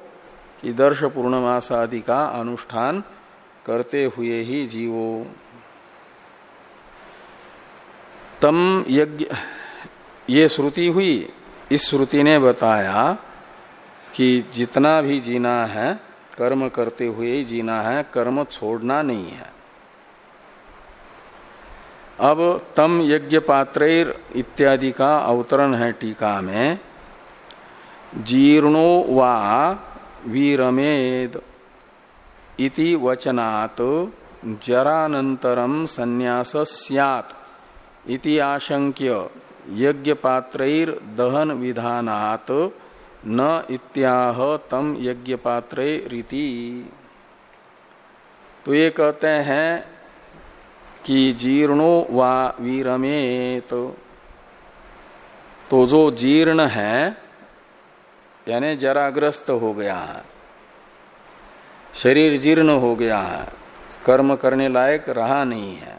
A: कि दर्श पूर्णमास आदि का अनुष्ठान करते हुए ही जीवो। तम यज्ञ, ये श्रुति हुई। इस श्रुति ने बताया कि जितना भी जीना है, कर्म करते हुए ही जीना है, कर्म छोड़ना नहीं है। अब तम यज्ञ पात्र इत्यादि का अवतरण है टीका में। जीर्णो वा वीरमेद इति वचनात् जरानंतरम संन्यास सियात इति आशंक्य यज्ञ पात्र दहन विधानात न इत्याह तम यज्ञ पात्र रीति। तो ये कहते हैं कि जीर्णो वा वीरमेत। तो जो जीर्ण है, यानी जराग्रस्त हो गया है, शरीर जीर्ण हो गया है, कर्म करने लायक रहा नहीं है,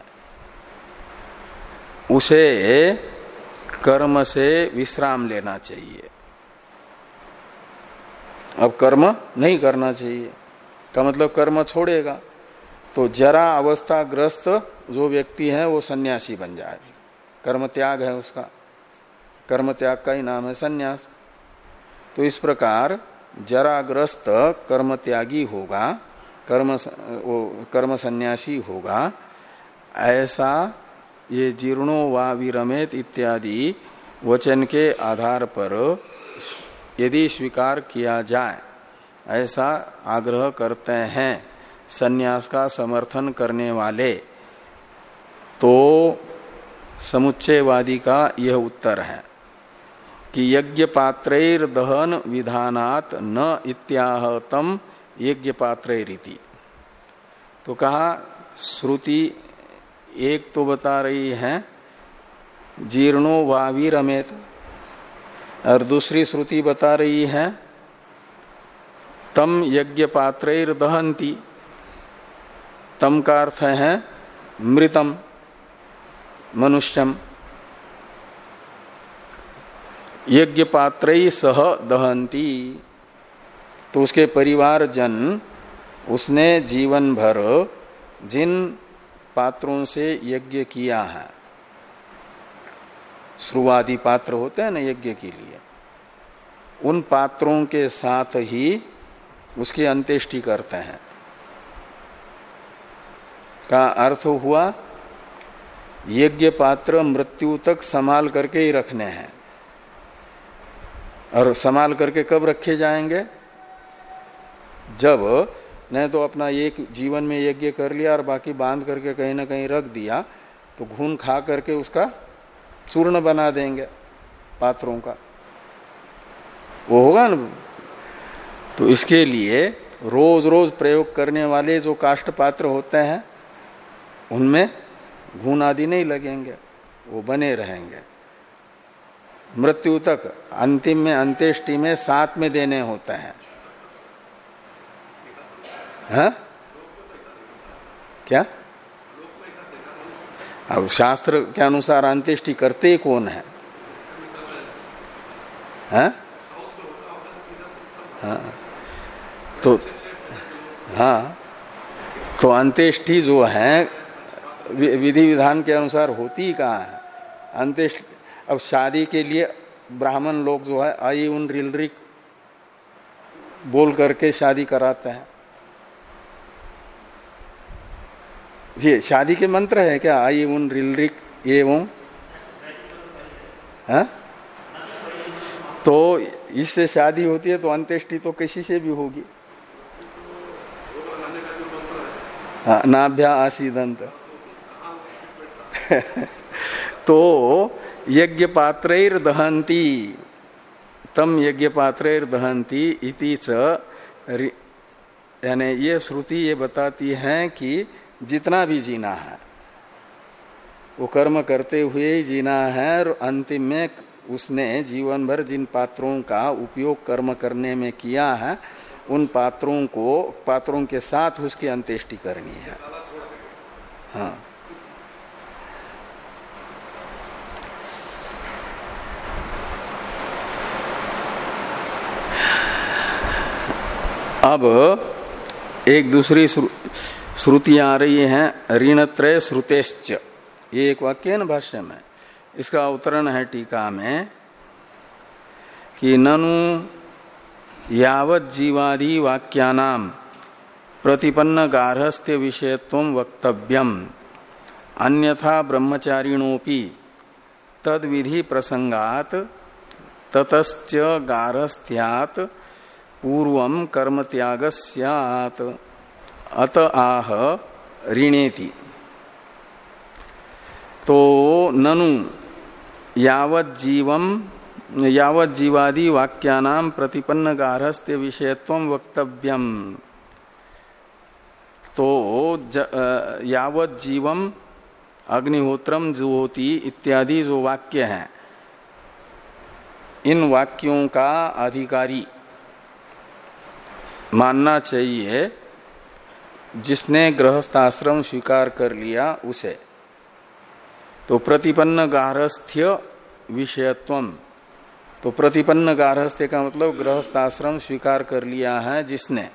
A: उसे कर्म से विश्राम लेना चाहिए। अब कर्म नहीं करना चाहिए, का मतलब कर्म छोड़ेगा तो जरा अवस्था ग्रस्त जो व्यक्ति है, वो सन्यासी बन जाए। कर्म त्याग है उसका। कर्म त्याग का ही नाम है सन्यास। तो इस प्रकार जराग्रस्त कर्म त्यागी होगा, कर्म वो कर्म सन्यासी होगा, ऐसा ये जीर्णो व विरमेत इत्यादि वचन के आधार पर यदि स्वीकार किया जाए, ऐसा आग्रह करते हैं सन्यास का समर्थन करने वाले। तो समुच्चयवादी का यह उत्तर है कि यज्ञ पात्र दहन विधानात न इत्याहतम यज्ञ पात्र रीति तो कहा, श्रुति एक तो बता रही है, जीर्णो वावी रमेत और दूसरी श्रुति बता रही है, तम यज्ञ पात्र दहंती तम का अर्थ है, मृतम। मनुष्यम। यज्ञ पात्र सह दहंती तो उसके परिवार जन उसने जीवन भर जिन पात्रों से यज्ञ किया है, श्रुवादि पात्र होते हैं ना यज्ञ के लिए, उन पात्रों के साथ ही उसकी अंत्येष्टि करते हैं। का अर्थ हुआ यज्ञ पात्र मृत्यु तक संभाल करके ही रखने हैं। और संभाल करके कब रखे जाएँगे? जब, नहीं तो अपना एक जीवन में यज्ञ कर लिया और बाकी बाँध करके कहीं ना कहीं रख दिया तो घून खा करके उसका चूर्ण बना देंगे पात्रों का। वो होगा ना? तो इसके लिए रोज रोज प्रयोग करने वाले जो काष्ट पात्र होते हैं, उनमें घून आदि नहीं लगेंगे, वो बने रहेंगे। मृत्यु तक अंतिम में, अंत्येष्टि में साथ में देने होते हैं। है? क्या? अब शास्त्र के अनुसार अंत्येष्टि करते कौन है? है? हाँ। तो हाँ। तो अंत्येष्टि जो है विधि विधान के अनुसार होती ही कहा है? अंत्येष्टि अब शादी के लिए ब्राह्मण लोग जो है आई उन रिलरिक बोल करके शादी कराते हैं। ये शादी के मंत्र है क्या? आई उन रिलरिक एवं है? तो इससे शादी होती है तो अंत्येष्टि तो किसी से भी होगी। हाँ, नाभ्या आशीदंत (laughs) तो यज्ञ पात्र दहंती तम यज्ञ पात्र दहंती इति यानी ये श्रुति ये बताती है कि जितना भी जीना है, वो कर्म करते हुए ही जीना है और अंतिम में उसने जीवन भर जिन पात्रों का उपयोग कर्म करने में किया है, उन पात्रों को, पात्रों के साथ उसकी अंत्येष्टि करनी है। हाँ। अब एक दूसरी श्रुतियाँ आ रही हैं, ऋणत्रय श्रुतेश्च। ये एक वाक्य है ना भाष्य में? इसका अवतरण है टीका में कि ननु यावत जीवादि वाक्यानाम प्रतिपन्न गार्हस्थ्य विषयत्व वक्तव्यम। अन्यथा ब्रह्मचारिणोपि तद विधि प्रसंगात ततश्च गार्हस्थ्यात पूर्व कर्म त्याग सैत अत आह ऋणेति। तो ननु जीवादि वाक्यानाम प्रतिपन्न गार्हस्थ्य विषयत्व वक्तव्यम। तो यावत जीवम अग्निहोत्रम जुहोती इत्यादि जो वाक्य हैं, इन वाक्यों का अधिकारी मानना चाहिए, जिसने गृहस्थ आश्रम स्वीकार कर लिया उसे। तो प्रतिपन्न गारहस्थ्य विषयत्व तो प्रतिपन्न गारहस्थ्य का मतलब गृहस्थाश्रम स्वीकार कर लिया है जिसने।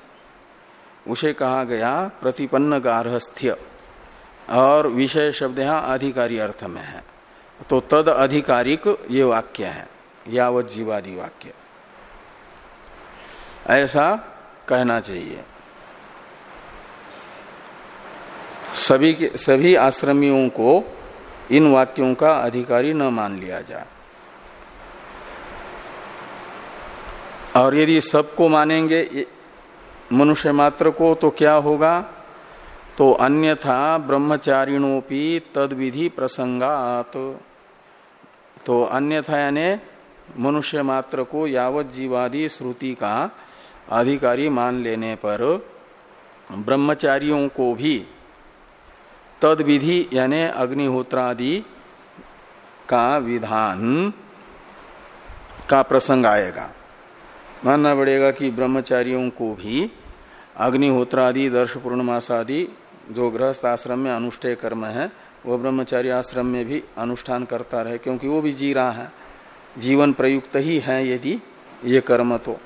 A: उसे कहा गया प्रतिपन्न गारहस्थ्य। और विषय शब्द यहाँ अधिकारी अर्थ में है। तो तद अधिकारिक ये वाक्य है यावत जीवादि वाक्य। ऐसा कहना चाहिए। सभी के, सभी आश्रमियों को इन वाक्यों का अधिकारी न मान लिया जाए। और यदि सबको मानेंगे मनुष्य मात्र को तो क्या होगा? तो अन्यथा ब्रह्मचारिणोपी तद विधि प्रसंगात। तो अन्यथा यानी मनुष्य मात्र को यावत जीवादि श्रुति का अधिकारी मान लेने पर ब्रह्मचारियों को भी तद विधि यानी अग्निहोत्रादि का विधान का प्रसंग आएगा। मानना पड़ेगा कि ब्रह्मचारियों को भी अग्निहोत्रादि दर्श पूर्णमास आदि जो गृहस्थ आश्रम में अनुष्ठेय कर्म है, वो ब्रह्मचारी आश्रम में भी अनुष्ठान करता रहे, क्योंकि वो भी जी रहा है। जीवन प्रयुक्त ही है यदि ये कर्म तो।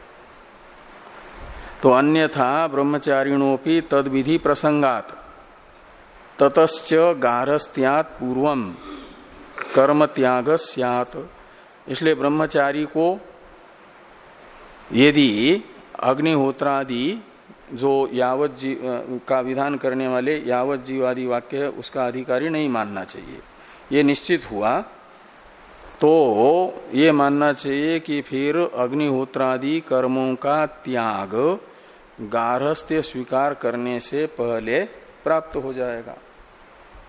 A: तो अन्यथा ब्रह्मचारिणोपि तद विधि प्रसंगात। ततच गारस्त्यात पूर्वम कर्म त्याग इसलिए ब्रह्मचारी को यदि अग्निहोत्रादि जो यावत जीव का विधान करने वाले यावत जीवादि वाक्य है, उसका अधिकारी नहीं मानना चाहिए। ये निश्चित हुआ। तो ये मानना चाहिए कि फिर अग्निहोत्रादि कर्मों का त्याग गारहस्थ्य स्वीकार करने से पहले प्राप्त हो जाएगा।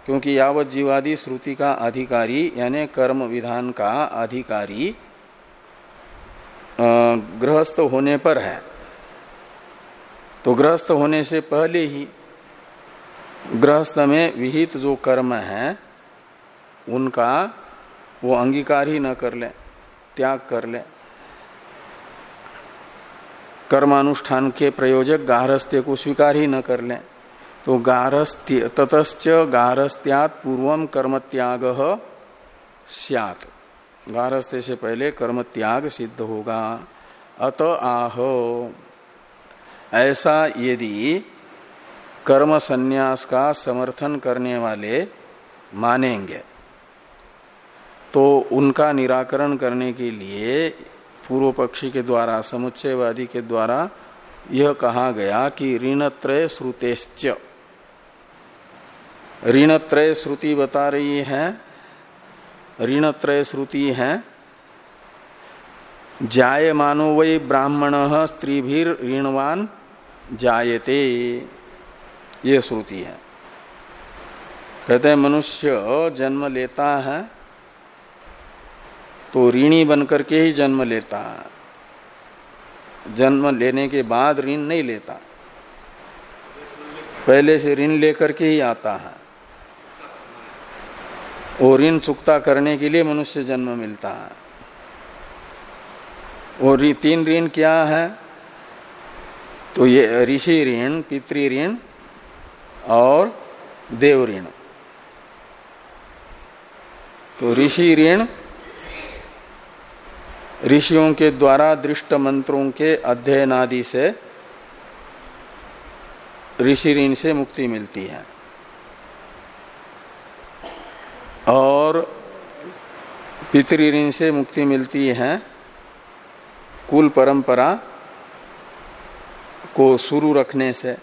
A: क्योंकि यावत जीवादि श्रुति का अधिकारी, यानी कर्म विधान का अधिकारी गृहस्थ होने पर है। तो गृहस्थ होने से पहले ही गृहस्थ में विहित जो कर्म है, उनका वो अंगीकार ही न कर ले, त्याग कर ले। कर्मानुष्ठान के प्रयोजक गारहस्थ्य को स्वीकार ही न कर ले। तो गारहस्थ्य, ततश्च गारहस्थ्यात पूर्वम कर्म त्याग सियात। गारस्थे से पहले कर्म त्याग सिद्ध होगा। अत आह। ऐसा यदि कर्म संन्यास का समर्थन करने वाले मानेंगे तो उनका निराकरण करने के लिए पूर्व पक्षी के द्वारा, समुच्चयवादी के द्वारा यह कहा गया कि ऋणत्रय श्रुतेश्च। ऋणत्रय श्रुति बता रही है ऋण त्रय श्रुति है, जाय मानो वही ब्राह्मण, स्त्रीभीर ऋणवान जायते। ये श्रुति है। कहते हैं, मनुष्य जन्म लेता है तो ऋणी बनकर के ही जन्म लेता है जन्म लेने के बाद ऋण नहीं लेता पहले से ऋण लेकर के ही आता है। वो ऋण चुकता करने के लिए मनुष्य जन्म मिलता है। वो तीन ऋण क्या है? तो ये ऋषि ऋण, पितृ ऋण और देव ऋण। तो ऋषि ऋण ऋषियों के द्वारा, दृष्ट मंत्रों के अध्ययन आदि से ऋषि ऋण से मुक्ति मिलती है। और पितृ से मुक्ति मिलती है। कुल परंपरा को शुरू रखने से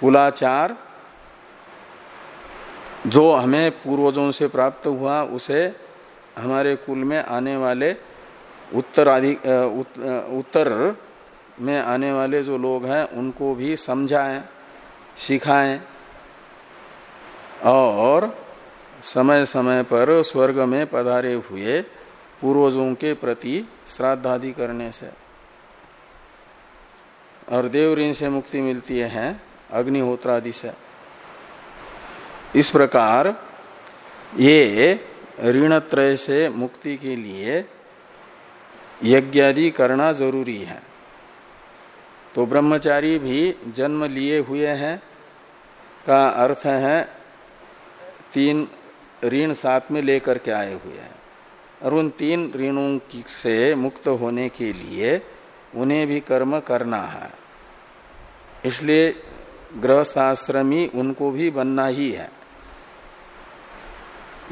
A: कुलाचार जो हमें पूर्वजों से प्राप्त हुआ, उसे हमारे कुल में आने वाले उत्तराधि उत्तर में आने वाले जो लोग हैं, उनको भी समझाएँ, सिखाएँ, और समय समय पर स्वर्ग में पधारे हुए पूर्वजों के प्रति श्राद्धादि करने से। और देव ऋण से मुक्ति मिलती है अग्निहोत्रादि से। इस प्रकार ये ऋण त्रय से मुक्ति के लिए यज्ञादि करना ज़रूरी है। तो ब्रह्मचारी भी जन्म लिए हुए हैं, का अर्थ है तीन ऋण साथ में लेकर के आए हुए हैं। और उन तीन ऋणों से मुक्त होने के लिए उन्हें भी कर्म करना है। इसलिए गृहस्थाश्रमी उनको भी बनना ही है।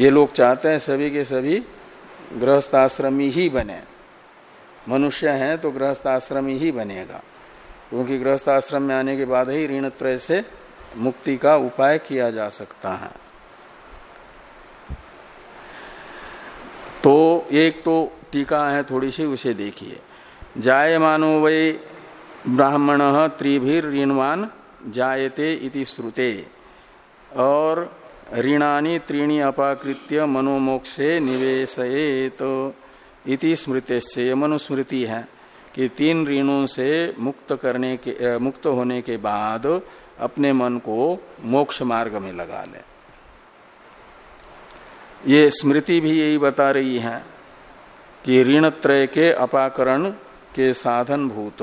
A: ये लोग चाहते हैं सभी के सभी गृहस्थाश्रमी ही बने। मनुष्य है तो गृहस्थ आश्रम ही बनेगा। क्योंकि गृहस्थ आश्रम में आने के बाद ही ऋण त्रय से मुक्ति का उपाय किया जा सकता है। तो एक तो टीका है थोड़ी सी उसे देखिए। जायमानो वै ब्राह्मण त्रिभीर ऋणवान जायते इति श्रुते। और ऋणानी त्रीणी अपाकृत्य मनोमोक्षे निवेशयेत। इति स्मृति मनुस्मृति है कि तीन ऋणों से मुक्त करने के मुक्त होने के बाद अपने मन को मोक्ष मार्ग में लगा ले। ये स्मृति भी यही बता रही है कि ऋण त्रय के अपाकरण के साधन भूत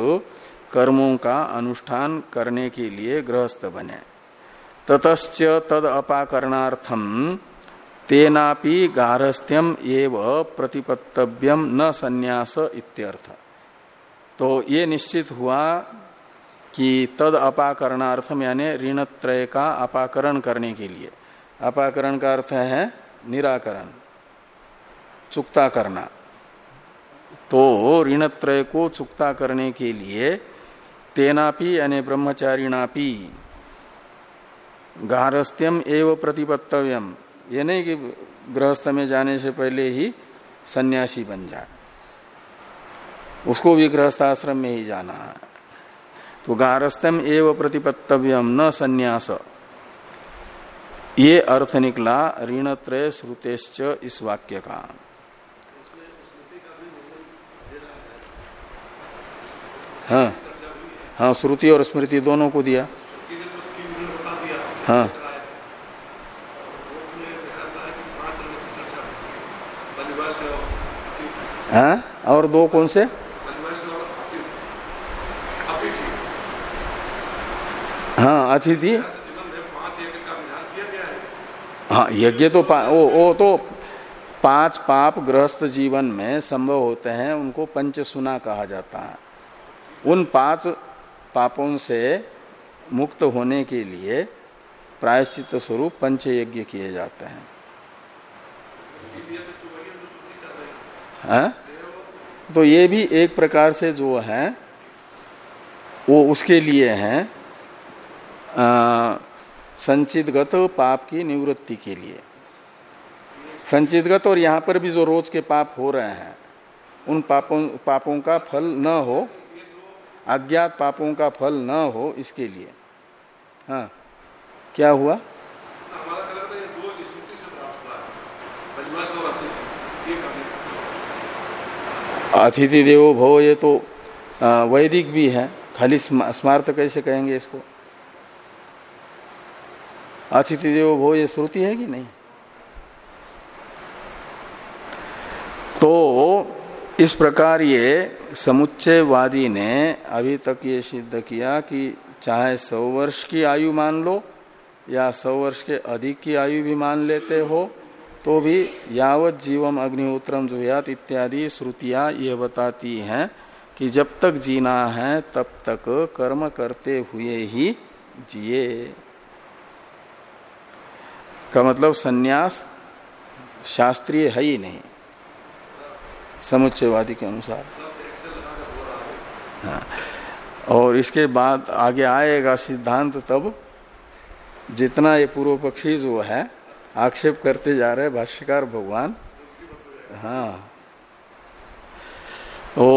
A: कर्मों का अनुष्ठान करने के लिए गृहस्थ बने। ततश्च तद अपाकरणार्थम तेनापि गारस्थ्यम एव प्रतिपत्तव्यम न संन्यास इत्यर्थ। तो ये निश्चित हुआ कि तद अपाकरणार्थम यानी ऋणत्रय का अपाकरण करने के लिए। अपाकरण का अर्थ है निराकरण चुकता करना तो ऋणत्रय को चुकता करने के लिए तेनापि यानी ब्रह्मचारिणापि गारस्थ्यम एवं प्रतिपत्तव्यम। ये नहीं कि गृहस्थ में जाने से पहले ही सन्यासी बन जाए। उसको भी गृहस्थ आश्रम में ही जाना है। तो गारस्थ्यम एवं प्रतिपत्तव्यम न संन्यास। ये अर्थ निकला ऋण त्रय श्रुतेश्च इस वाक्य का। हाँ हाँ श्रुति और स्मृति दोनों को दिया। हाँ। हाँ? और दो कौन से? हाँ अतिथि। हाँ यज्ञ तो वो वो तो पाँच पाप गृहस्थ जीवन में संभव होते हैं, उनको पंच सुना कहा जाता है। उन पाँच पापों से मुक्त होने के लिए प्रायश्चित स्वरूप पंच यज्ञ किए जाते हैं। है? तो ये भी एक प्रकार से जो है, वो उसके लिए है संचितगत पाप की निवृत्ति के लिए। संचितगत और यहाँ पर भी जो रोज के पाप हो रहे हैं, उन पापों पापों का फल न हो, अज्ञात पापों का फल न हो इसके लिए। हाँ क्या हुआ? अतिथि देवो भव ये तो वैदिक भी है। खाली स्मार्थ कैसे कहेंगे इसको? अतिथि देवो भव ये श्रुति है कि नहीं? तो इस प्रकार ये समुच्चयवादी ने अभी तक ये सिद्ध किया कि चाहे सौ वर्ष की आयु मान लो या सौ वर्ष के अधिक की आयु भी मान लेते हो तो भी यावत जीवम अग्निहोत्रम जुयात इत्यादि श्रुतियाँ ये बताती हैं कि जब तक जीना है, तब तक कर्म करते हुए ही जिए। का मतलब सन्यास शास्त्रीय है ही नहीं। समुच्चयवादी के अनुसार। हाँ। और इसके बाद आगे आएगा सिद्धांत तब, जितना ये पूर्व पक्षी जो है आक्षेप करते जा रहे भाष्यकार भगवान। हाँ।